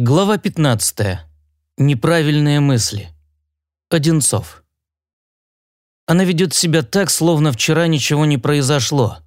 Глава 15. Неправильные мысли. Одинцов. Она ведет себя так, словно вчера ничего не произошло.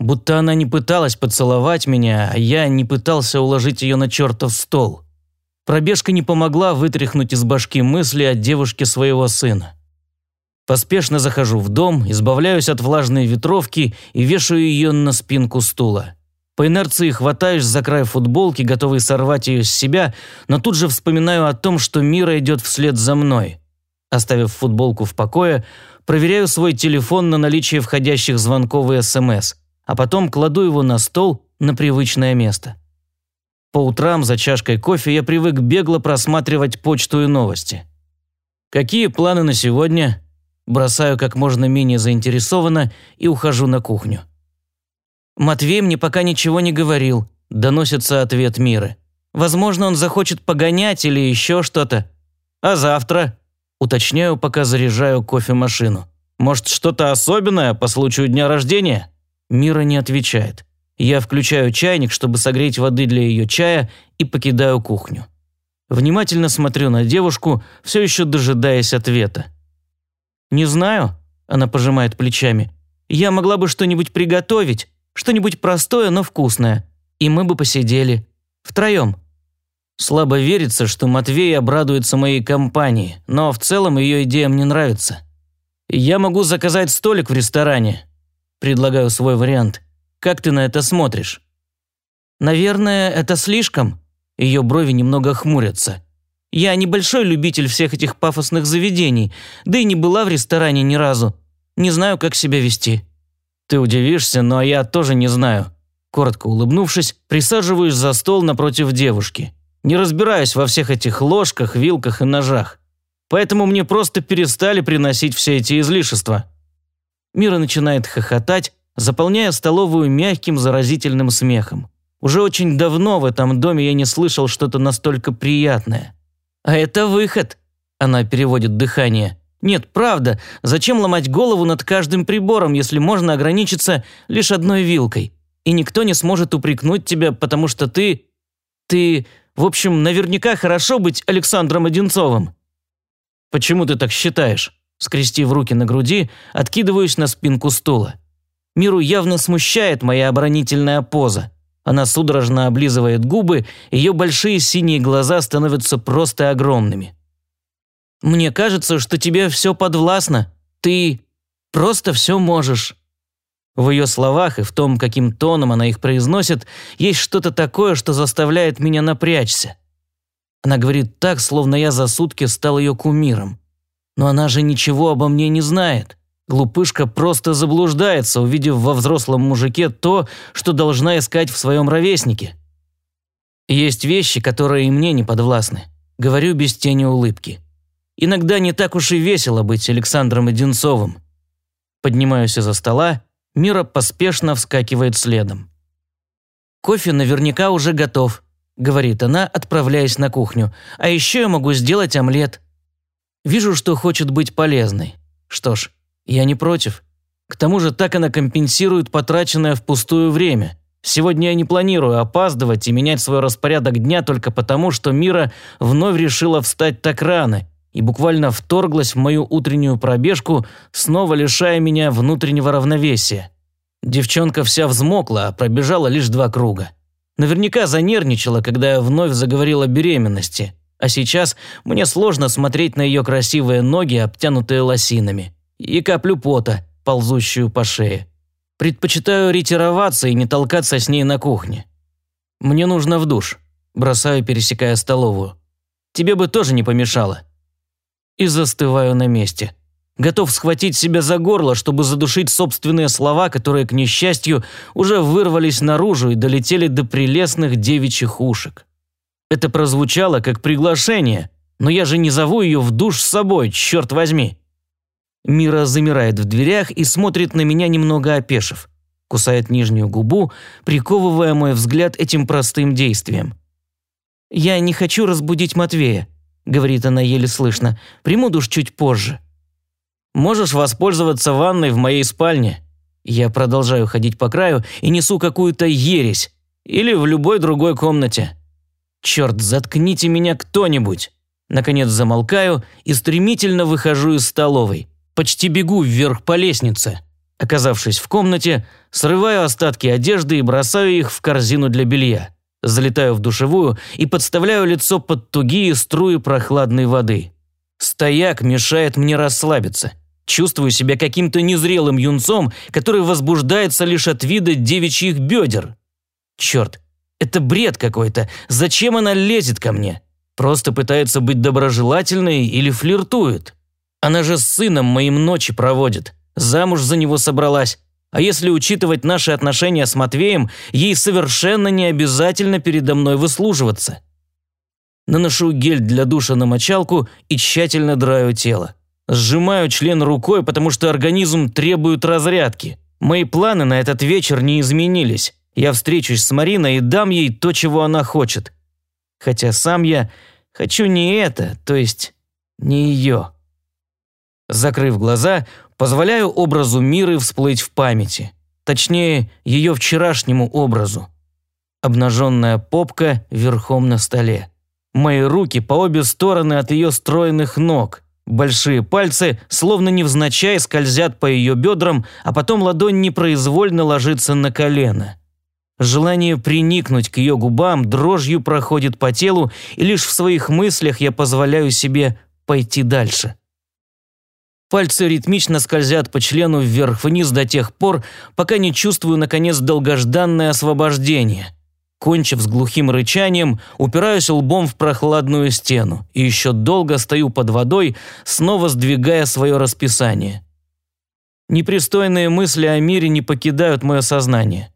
Будто она не пыталась поцеловать меня, а я не пытался уложить ее на чертов стол. Пробежка не помогла вытряхнуть из башки мысли о девушке своего сына. Поспешно захожу в дом, избавляюсь от влажной ветровки и вешаю ее на спинку стула. По инерции хватаюсь за край футболки, готовый сорвать ее с себя, но тут же вспоминаю о том, что Мира идет вслед за мной. Оставив футболку в покое, проверяю свой телефон на наличие входящих звонков и СМС, а потом кладу его на стол на привычное место. По утрам за чашкой кофе я привык бегло просматривать почту и новости. Какие планы на сегодня? Бросаю как можно менее заинтересованно и ухожу на кухню. «Матвей мне пока ничего не говорил», – доносится ответ Миры. «Возможно, он захочет погонять или еще что-то». «А завтра?» – уточняю, пока заряжаю кофемашину. «Может, что-то особенное по случаю дня рождения?» Мира не отвечает. Я включаю чайник, чтобы согреть воды для ее чая, и покидаю кухню. Внимательно смотрю на девушку, все еще дожидаясь ответа. «Не знаю», – она пожимает плечами. «Я могла бы что-нибудь приготовить, что-нибудь простое, но вкусное. И мы бы посидели. Втроем. Слабо верится, что Матвей обрадуется моей компании, но в целом ее идея мне нравится. Я могу заказать столик в ресторане. Предлагаю свой вариант. Как ты на это смотришь? Наверное, это слишком. Ее брови немного хмурятся. Я небольшой любитель всех этих пафосных заведений, да и не была в ресторане ни разу. Не знаю, как себя вести. Ты удивишься, но я тоже не знаю. Коротко улыбнувшись, присаживаюсь за стол напротив девушки. Не разбираюсь во всех этих ложках, вилках и ножах. Поэтому мне просто перестали приносить все эти излишества. Мира начинает хохотать, заполняя столовую мягким заразительным смехом. Уже очень давно в этом доме я не слышал что-то настолько приятное. «А это выход», – она переводит дыхание. Нет, правда, зачем ломать голову над каждым прибором, если можно ограничиться лишь одной вилкой? И никто не сможет упрекнуть тебя, потому что ты... Ты... В общем, наверняка хорошо быть Александром Одинцовым. Почему ты так считаешь? Скрестив руки на груди, откидываюсь на спинку стула. Миру явно смущает моя оборонительная поза. Она судорожно облизывает губы, ее большие синие глаза становятся просто огромными. Мне кажется, что тебе все подвластно. Ты просто все можешь». В ее словах и в том, каким тоном она их произносит, есть что-то такое, что заставляет меня напрячься. Она говорит так, словно я за сутки стал ее кумиром. Но она же ничего обо мне не знает. Глупышка просто заблуждается, увидев во взрослом мужике то, что должна искать в своем ровеснике. Есть вещи, которые и мне не подвластны. Говорю без тени улыбки. Иногда не так уж и весело быть Александром Одинцовым. Поднимаюсь из-за стола, Мира поспешно вскакивает следом. «Кофе наверняка уже готов», – говорит она, отправляясь на кухню. «А еще я могу сделать омлет». Вижу, что хочет быть полезной. Что ж, я не против. К тому же так она компенсирует потраченное впустую время. Сегодня я не планирую опаздывать и менять свой распорядок дня только потому, что Мира вновь решила встать так рано и буквально вторглась в мою утреннюю пробежку, снова лишая меня внутреннего равновесия. Девчонка вся взмокла, а пробежала лишь два круга. Наверняка занервничала, когда я вновь заговорил о беременности, а сейчас мне сложно смотреть на ее красивые ноги, обтянутые лосинами, и каплю пота, ползущую по шее. Предпочитаю ретироваться и не толкаться с ней на кухне. Мне нужно в душ. Бросаю, пересекая столовую. Тебе бы тоже не помешало и застываю на месте. Готов схватить себя за горло, чтобы задушить собственные слова, которые, к несчастью, уже вырвались наружу и долетели до прелестных девичьих ушек. Это прозвучало как приглашение, но я же не зову ее в душ с собой, черт возьми. Мира замирает в дверях и смотрит на меня немного опешив. Кусает нижнюю губу, приковывая мой взгляд этим простым действием. «Я не хочу разбудить Матвея», говорит она еле слышно. «Приму душ чуть позже». «Можешь воспользоваться ванной в моей спальне?» Я продолжаю ходить по краю и несу какую-то ересь. Или в любой другой комнате. Черт, заткните меня кто-нибудь. Наконец замолкаю и стремительно выхожу из столовой. Почти бегу вверх по лестнице. Оказавшись в комнате, срываю остатки одежды и бросаю их в корзину для белья. Залетаю в душевую и подставляю лицо под тугие струи прохладной воды. Стояк мешает мне расслабиться. Чувствую себя каким-то незрелым юнцом, который возбуждается лишь от вида девичьих бедер. Черт, это бред какой-то. Зачем она лезет ко мне? Просто пытается быть доброжелательной или флиртует? Она же с сыном моим ночи проводит. Замуж за него собралась. А если учитывать наши отношения с Матвеем, ей совершенно не обязательно передо мной выслуживаться. Наношу гель для душа на мочалку и тщательно драю тело. Сжимаю член рукой, потому что организм требует разрядки. Мои планы на этот вечер не изменились. Я встречусь с Мариной и дам ей то, чего она хочет. Хотя сам я хочу не это, то есть не ее. Закрыв глаза, позволяю образу Миры всплыть в памяти. Точнее, ее вчерашнему образу. Обнаженная попка верхом на столе. Мои руки по обе стороны от ее стройных ног. Большие пальцы, словно невзначай, скользят по ее бедрам, а потом ладонь непроизвольно ложится на колено. Желание приникнуть к ее губам дрожью проходит по телу, и лишь в своих мыслях я позволяю себе пойти дальше. Пальцы ритмично скользят по члену вверх-вниз до тех пор, пока не чувствую, наконец, долгожданное освобождение. Кончив с глухим рычанием, упираюсь лбом в прохладную стену и еще долго стою под водой, снова сдвигая свое расписание. Непристойные мысли о мире не покидают мое сознание.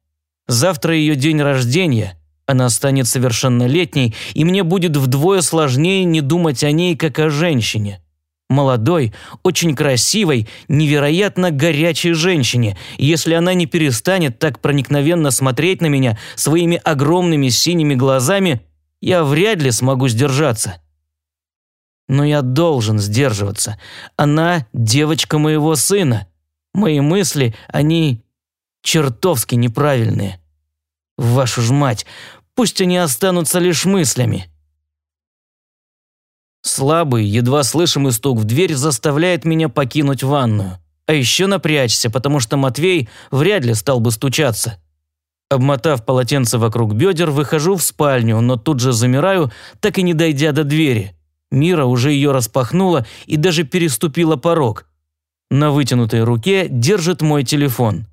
Завтра ее день рождения, она станет совершеннолетней, и мне будет вдвое сложнее не думать о ней, как о женщине. Молодой, очень красивой, невероятно горячей женщине, если она не перестанет так проникновенно смотреть на меня своими огромными синими глазами, я вряд ли смогу сдержаться. Но я должен сдерживаться. Она девочка моего сына. Мои мысли, они чертовски неправильные. Вашу ж мать, пусть они останутся лишь мыслями. Слабый, едва слышимый стук в дверь заставляет меня покинуть ванную. А еще напрячься, потому что Матвей вряд ли стал бы стучаться. Обмотав полотенце вокруг бедер, выхожу в спальню, но тут же замираю, так и не дойдя до двери. Мира уже ее распахнула и даже переступила порог. На вытянутой руке держит мой телефон.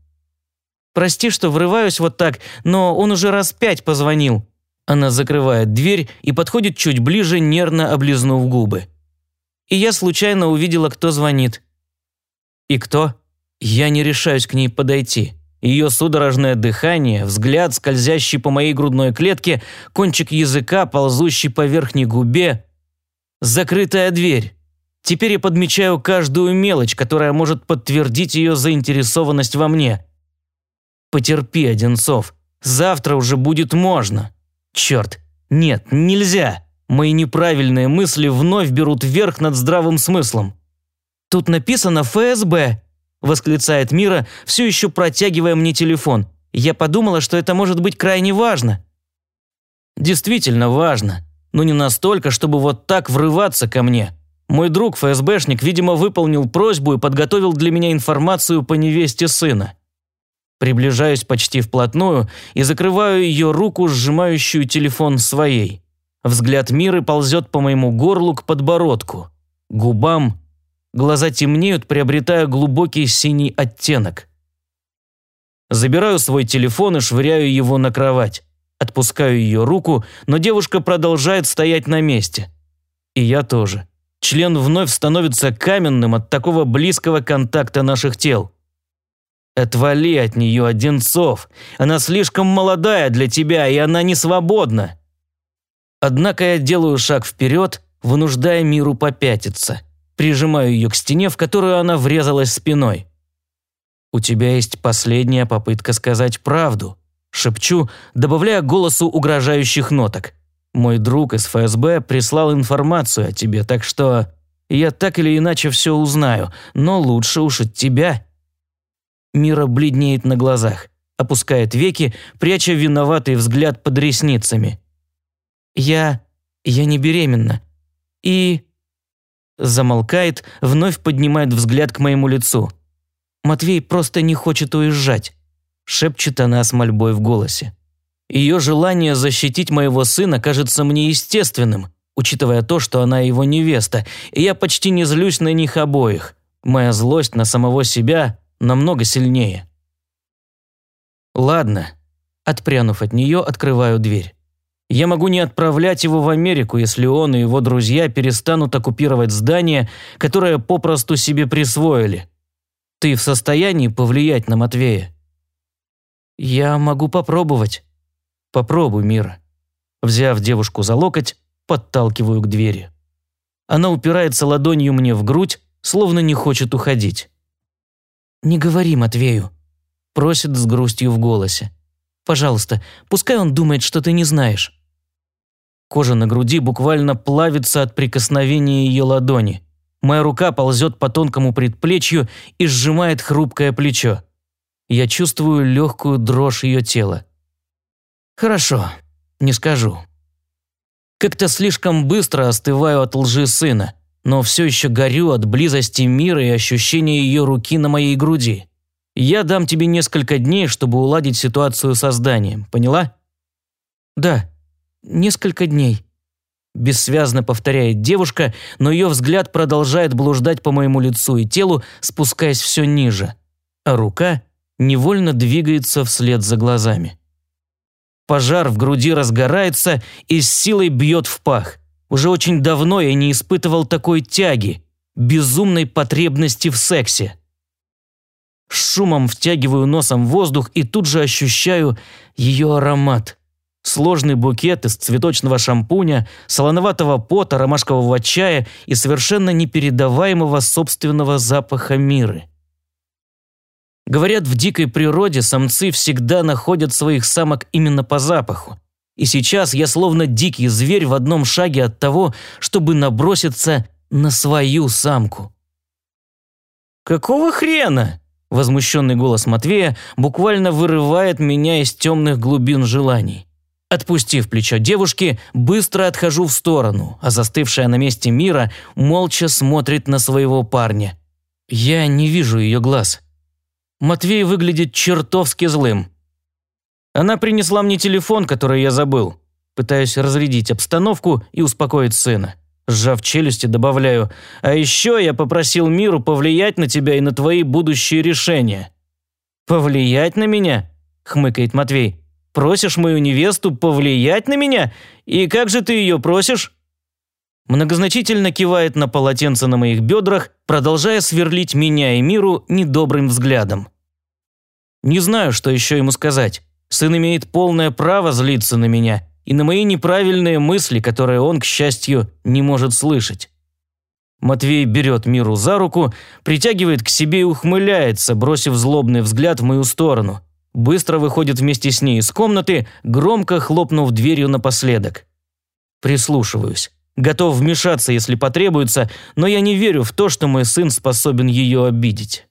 Прости, что врываюсь вот так, но он уже раз пять позвонил». Она закрывает дверь и подходит чуть ближе, нервно облизнув губы. И я случайно увидела, кто звонит. И кто? Я не решаюсь к ней подойти. Ее судорожное дыхание, взгляд, скользящий по моей грудной клетке, кончик языка, ползущий по верхней губе. Закрытая дверь. Теперь я подмечаю каждую мелочь, которая может подтвердить ее заинтересованность во мне. Потерпи, Одинцов. Завтра уже будет можно. Черт, нет, нельзя. Мои неправильные мысли вновь берут верх над здравым смыслом. Тут написано ФСБ, восклицает Мира, все еще протягивая мне телефон. Я подумала, что это может быть крайне важно. Действительно важно, но не настолько, чтобы вот так врываться ко мне. Мой друг ФСБшник, видимо, выполнил просьбу и подготовил для меня информацию по невесте сына. Приближаюсь почти вплотную и закрываю ее руку, сжимающую телефон своей. Взгляд Миры ползет по моему горлу к подбородку, губам. Глаза темнеют, приобретая глубокий синий оттенок. Забираю свой телефон и швыряю его на кровать. Отпускаю ее руку, но девушка продолжает стоять на месте. И я тоже. Член вновь становится каменным от такого близкого контакта наших тел. Отвали от нее, Одинцов. Она слишком молодая для тебя, и она не свободна. Однако я делаю шаг вперед, вынуждая миру попятиться. Прижимаю ее к стене, в которую она врезалась спиной. «У тебя есть последняя попытка сказать правду», – шепчу, добавляя голосу угрожающих ноток. «Мой друг из ФСБ прислал информацию о тебе, так что я так или иначе все узнаю, но лучше уж от тебя». Мира бледнеет на глазах, опускает веки, пряча виноватый взгляд под ресницами. Я... я не беременна. И...» Замолкает, вновь поднимает взгляд к моему лицу. «Матвей просто не хочет уезжать», – шепчет она с мольбой в голосе. Ее желание защитить моего сына кажется мне естественным, учитывая то, что она его невеста, и я почти не злюсь на них обоих. Моя злость на самого себя намного сильнее. Ладно. Отпрянув от нее, открываю дверь. Я могу не отправлять его в Америку, если он и его друзья перестанут оккупировать здание, которое попросту себе присвоили. Ты в состоянии повлиять на Матвея? Я могу попробовать. Попробуй, Мира. Взяв девушку за локоть, подталкиваю к двери. Она упирается ладонью мне в грудь, словно не хочет уходить. «Не говори Матвею», – просит с грустью в голосе. «Пожалуйста, пускай он думает, что ты не знаешь». Кожа на груди буквально плавится от прикосновения ее ладони. Моя рука ползет по тонкому предплечью и сжимает хрупкое плечо. Я чувствую легкую дрожь ее тела. «Хорошо, не скажу». Как-то слишком быстро остываю от лжи сына, но все еще горю от близости мира и ощущения ее руки на моей груди. Я дам тебе несколько дней, чтобы уладить ситуацию со зданием, поняла? Да, несколько дней. Бессвязно повторяет девушка, но ее взгляд продолжает блуждать по моему лицу и телу, спускаясь все ниже, а рука невольно двигается вслед за глазами. Пожар в груди разгорается и с силой бьет в пах. Уже очень давно я не испытывал такой тяги, безумной потребности в сексе. С шумом втягиваю носом воздух и тут же ощущаю ее аромат. Сложный букет из цветочного шампуня, солоноватого пота, ромашкового чая и совершенно непередаваемого собственного запаха миры. Говорят, в дикой природе самцы всегда находят своих самок именно по запаху. И сейчас я словно дикий зверь в одном шаге от того, чтобы наброситься на свою самку. «Какого хрена?» – возмущенный голос Матвея буквально вырывает меня из темных глубин желаний. Отпустив плечо девушки, быстро отхожу в сторону, а застывшая на месте мира молча смотрит на своего парня. Я не вижу ее глаз. Матвей выглядит чертовски злым. Она принесла мне телефон, который я забыл. Пытаюсь разрядить обстановку и успокоить сына. Сжав челюсти, добавляю, а еще я попросил миру повлиять на тебя и на твои будущие решения. «Повлиять на меня?» – хмыкает Матвей. Просишь мою невесту повлиять на меня? И как же ты ее просишь?» Многозначительно кивает на полотенце на моих бедрах, продолжая сверлить меня и миру недобрым взглядом. Не знаю, что еще ему сказать. Сын имеет полное право злиться на меня и на мои неправильные мысли, которые он, к счастью, не может слышать. Матвей берет Миру за руку, притягивает к себе и ухмыляется, бросив злобный взгляд в мою сторону быстро выходит вместе с ней из комнаты, громко хлопнув дверью напоследок. Прислушиваюсь. Готов вмешаться, если потребуется, но я не верю в то, что мой сын способен ее обидеть.